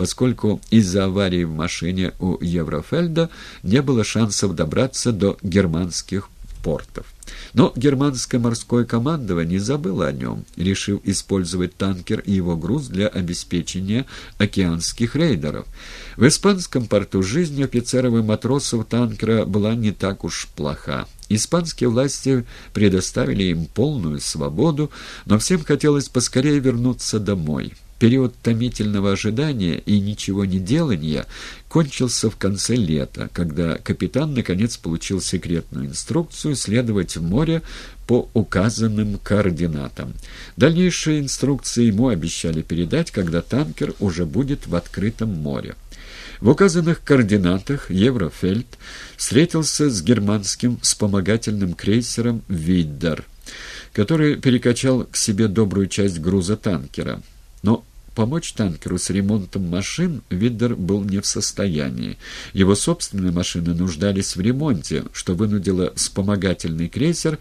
поскольку из-за аварии в машине у Еврофельда не было шансов добраться до германских портов. Но германское морское командование забыло о нем, решив использовать танкер и его груз для обеспечения океанских рейдеров. В испанском порту жизнь офицеров и матросов танкера была не так уж плоха. Испанские власти предоставили им полную свободу, но всем хотелось поскорее вернуться домой. Период томительного ожидания и ничего не делания кончился в конце лета, когда капитан наконец получил секретную инструкцию следовать в море по указанным координатам. Дальнейшие инструкции ему обещали передать, когда танкер уже будет в открытом море. В указанных координатах Еврофельд встретился с германским вспомогательным крейсером «Виддер», который перекачал к себе добрую часть груза танкера. Но помочь танкеру с ремонтом машин Виддер был не в состоянии. Его собственные машины нуждались в ремонте, что вынудило вспомогательный крейсер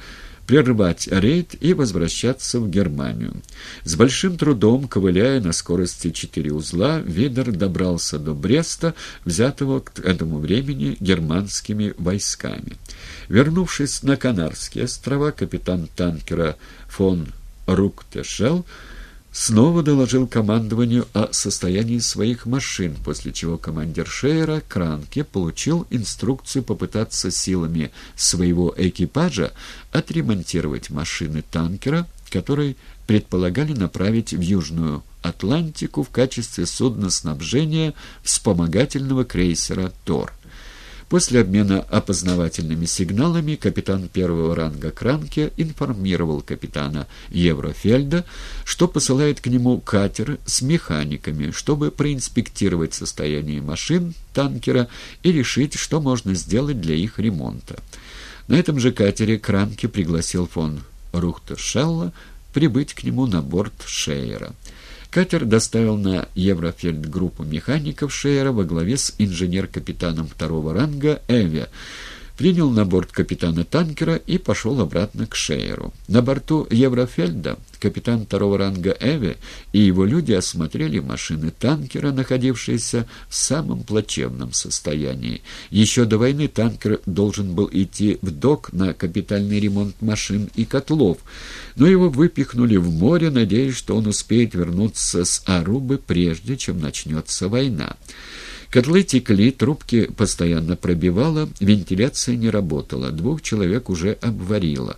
прервать рейд и возвращаться в Германию. С большим трудом, ковыляя на скорости четыре узла, Видер добрался до Бреста, взятого к этому времени германскими войсками. Вернувшись на Канарские острова, капитан танкера фон Руктешел снова доложил командованию о состоянии своих машин, после чего командир Шейера Кранке получил инструкцию попытаться силами своего экипажа отремонтировать машины танкера, который предполагали направить в Южную Атлантику в качестве судна снабжения вспомогательного крейсера «Тор». После обмена опознавательными сигналами капитан первого ранга Кранке информировал капитана Еврофельда, что посылает к нему катер с механиками, чтобы проинспектировать состояние машин танкера и решить, что можно сделать для их ремонта. На этом же катере Кранке пригласил фон Рухтершелла прибыть к нему на борт Шейера. Катер доставил на Еврофельд группу механиков Шейера во главе с инженер-капитаном второго ранга Эве, принял на борт капитана танкера и пошел обратно к Шейеру. На борту Еврофельда капитан второго ранга Эве и его люди осмотрели машины танкера, находившиеся в самом плачевном состоянии. Еще до войны танкер должен был идти в док на капитальный ремонт машин и котлов, но его выпихнули в море, надеясь, что он успеет вернуться с Арубы прежде, чем начнется война. Котлы текли, трубки постоянно пробивало, вентиляция не работала, двух человек уже обварило.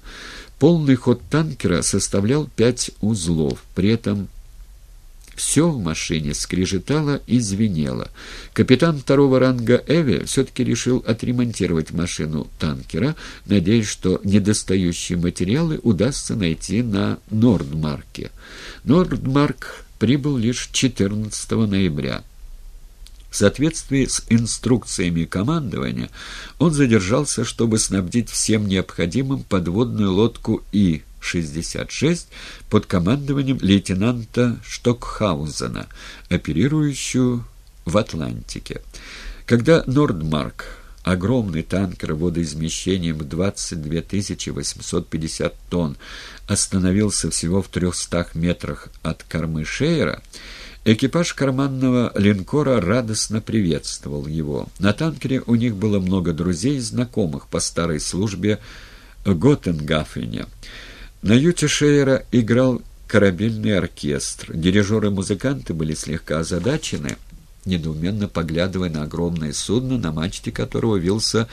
Полный ход танкера составлял пять узлов, при этом все в машине скрежетало и звенело. Капитан второго ранга Эви все-таки решил отремонтировать машину танкера, надеясь, что недостающие материалы удастся найти на Нордмарке. Нордмарк прибыл лишь 14 ноября. В соответствии с инструкциями командования, он задержался, чтобы снабдить всем необходимым подводную лодку И-66 под командованием лейтенанта Штокхаузена, оперирующую в Атлантике. Когда «Нордмарк» огромный танкер водоизмещением 22 850 тонн остановился всего в 300 метрах от кормы Шейера, Экипаж карманного линкора радостно приветствовал его. На танкере у них было много друзей и знакомых по старой службе в Готтенгафене. На юте Шейера играл корабельный оркестр. Дирижеры-музыканты были слегка озадачены, недоуменно поглядывая на огромное судно, на мачте которого вился